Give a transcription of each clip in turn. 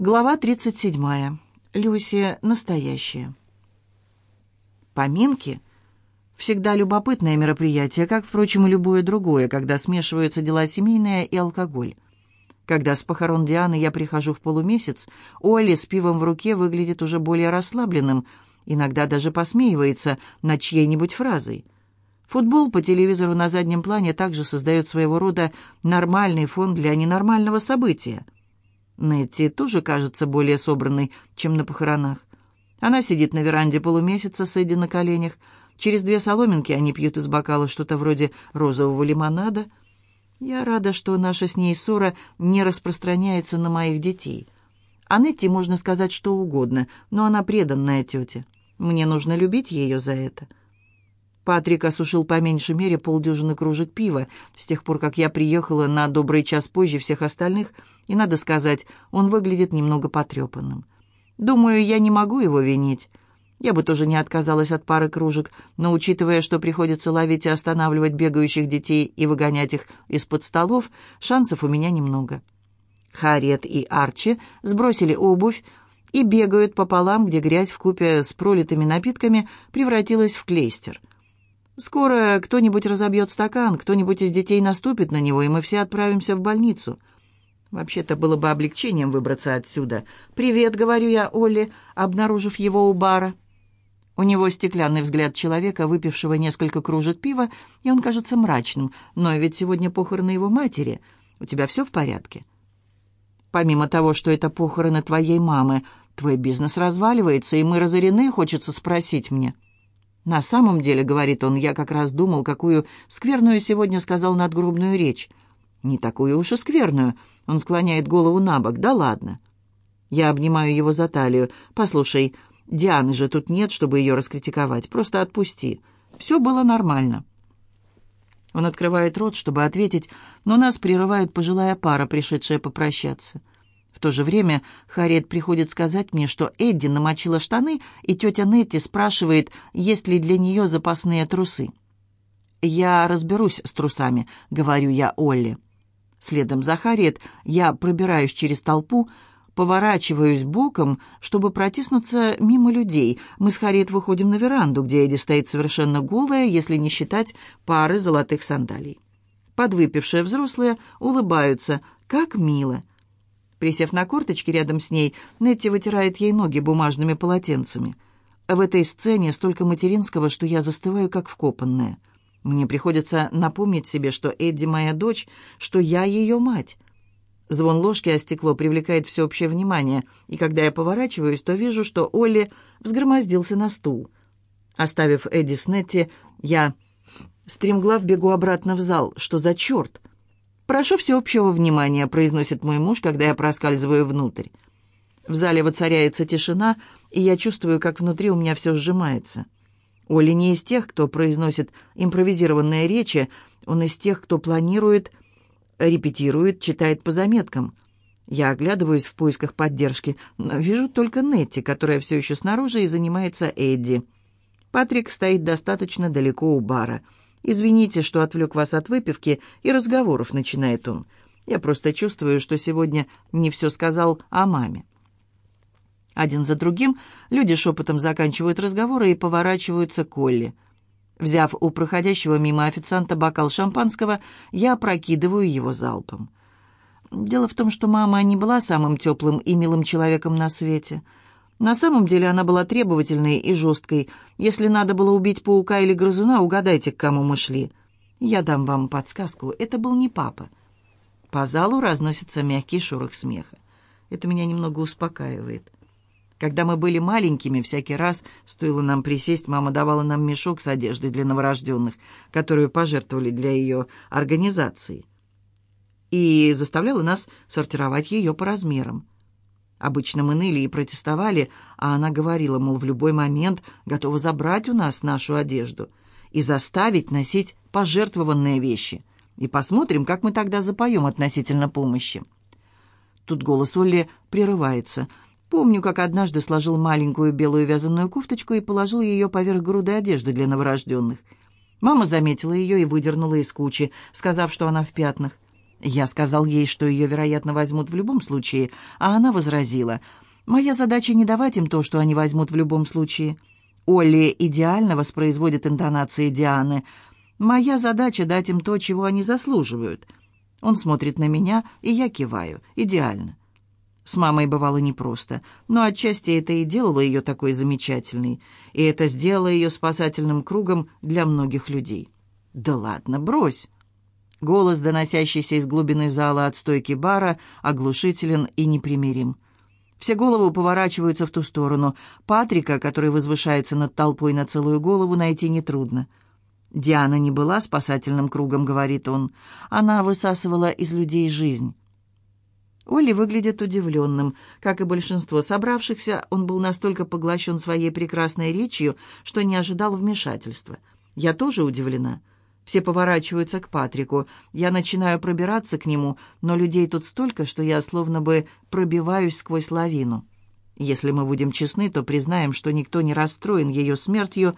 Глава 37. Люси настоящая. Поминки – всегда любопытное мероприятие, как, впрочем, и любое другое, когда смешиваются дела семейные и алкоголь. Когда с похорон Дианы я прихожу в полумесяц, Оли с пивом в руке выглядит уже более расслабленным, иногда даже посмеивается над чьей-нибудь фразой. Футбол по телевизору на заднем плане также создает своего рода нормальный фон для ненормального события – Нетти тоже кажется более собранной, чем на похоронах. Она сидит на веранде полумесяца, сидя на коленях. Через две соломинки они пьют из бокала что-то вроде розового лимонада. Я рада, что наша с ней ссора не распространяется на моих детей. О Нетти можно сказать что угодно, но она преданная тетя. Мне нужно любить ее за это. Патрик осушил по меньшей мере полдюжины кружек пива. С тех пор, как я приехала на добрый час позже всех остальных, и, надо сказать, он выглядит немного потрепанным. Думаю, я не могу его винить. Я бы тоже не отказалась от пары кружек, но, учитывая, что приходится ловить и останавливать бегающих детей и выгонять их из-под столов, шансов у меня немного. Харет и Арчи сбросили обувь и бегают пополам, где грязь в купе с пролитыми напитками превратилась в клейстер — Скоро кто-нибудь разобьет стакан, кто-нибудь из детей наступит на него, и мы все отправимся в больницу. Вообще-то было бы облегчением выбраться отсюда. «Привет», — говорю я Оле, обнаружив его у бара. У него стеклянный взгляд человека, выпившего несколько кружек пива, и он кажется мрачным. Но ведь сегодня похороны его матери. У тебя все в порядке? Помимо того, что это похороны твоей мамы, твой бизнес разваливается, и мы разорены, хочется спросить мне. «На самом деле, — говорит он, — я как раз думал, какую скверную сегодня сказал надгробную речь. Не такую уж и скверную. Он склоняет голову на бок. Да ладно». Я обнимаю его за талию. «Послушай, Дианы же тут нет, чтобы ее раскритиковать. Просто отпусти. Все было нормально». Он открывает рот, чтобы ответить, но нас прерывает пожилая пара, пришедшая попрощаться. В то же время Харриет приходит сказать мне, что Эдди намочила штаны, и тетя Нетти спрашивает, есть ли для нее запасные трусы. «Я разберусь с трусами», — говорю я Олли. Следом за Харриет я пробираюсь через толпу, поворачиваюсь боком, чтобы протиснуться мимо людей. Мы с Харриет выходим на веранду, где Эдди стоит совершенно голая, если не считать пары золотых сандалий. Подвыпившие взрослые улыбаются. «Как мило!» Присев на корточки рядом с ней, Нетти вытирает ей ноги бумажными полотенцами. В этой сцене столько материнского, что я застываю, как вкопанная. Мне приходится напомнить себе, что Эдди моя дочь, что я ее мать. Звон ложки о стекло привлекает всеобщее внимание, и когда я поворачиваюсь, то вижу, что Олли взгромоздился на стул. Оставив Эдди с Нетти, я стремглав бегу обратно в зал. Что за черт? — «Прошу всеобщего внимания», — произносит мой муж, когда я проскальзываю внутрь. В зале воцаряется тишина, и я чувствую, как внутри у меня все сжимается. Оли не из тех, кто произносит импровизированные речи, он из тех, кто планирует, репетирует, читает по заметкам. Я оглядываюсь в поисках поддержки, но вижу только Нетти, которая все еще снаружи и занимается Эдди. Патрик стоит достаточно далеко у бара — «Извините, что отвлек вас от выпивки, и разговоров начинает он. Я просто чувствую, что сегодня не все сказал о маме». Один за другим люди шепотом заканчивают разговоры и поворачиваются к Олли. Взяв у проходящего мимо официанта бокал шампанского, я опрокидываю его залпом. Дело в том, что мама не была самым теплым и милым человеком на свете — на самом деле она была требовательной и жесткой. Если надо было убить паука или грызуна, угадайте, к кому мы шли. Я дам вам подсказку. Это был не папа. По залу разносится мягкий шорох смеха. Это меня немного успокаивает. Когда мы были маленькими, всякий раз, стоило нам присесть, мама давала нам мешок с одеждой для новорожденных, которую пожертвовали для ее организации, и заставляла нас сортировать ее по размерам. Обычно мы ныли и протестовали, а она говорила, мол, в любой момент готова забрать у нас нашу одежду и заставить носить пожертвованные вещи. И посмотрим, как мы тогда запоем относительно помощи. Тут голос Олли прерывается. Помню, как однажды сложил маленькую белую вязаную кофточку и положил ее поверх груды одежды для новорожденных. Мама заметила ее и выдернула из кучи, сказав, что она в пятнах. Я сказал ей, что ее, вероятно, возьмут в любом случае, а она возразила. «Моя задача не давать им то, что они возьмут в любом случае». Олли идеально воспроизводит интонации Дианы. «Моя задача — дать им то, чего они заслуживают». Он смотрит на меня, и я киваю. «Идеально». С мамой бывало непросто, но отчасти это и делало ее такой замечательной, и это сделало ее спасательным кругом для многих людей. «Да ладно, брось!» Голос, доносящийся из глубины зала от стойки бара, оглушителен и непримирим. Все головы поворачиваются в ту сторону. Патрика, который возвышается над толпой на целую голову, найти нетрудно. «Диана не была спасательным кругом», — говорит он. «Она высасывала из людей жизнь». Олли выглядит удивленным. Как и большинство собравшихся, он был настолько поглощен своей прекрасной речью, что не ожидал вмешательства. «Я тоже удивлена». Все поворачиваются к Патрику. Я начинаю пробираться к нему, но людей тут столько, что я словно бы пробиваюсь сквозь лавину. Если мы будем честны, то признаем, что никто не расстроен ее смертью.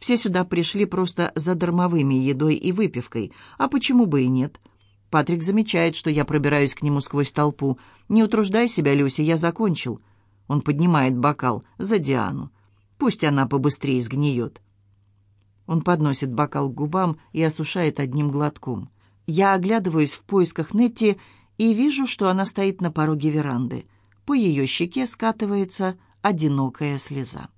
Все сюда пришли просто за дармовыми едой и выпивкой. А почему бы и нет?» Патрик замечает, что я пробираюсь к нему сквозь толпу. «Не утруждай себя, Люси, я закончил». Он поднимает бокал за Диану. «Пусть она побыстрее сгниет». Он подносит бокал к губам и осушает одним глотком. Я оглядываюсь в поисках Нетти и вижу, что она стоит на пороге веранды. По ее щеке скатывается одинокая слеза.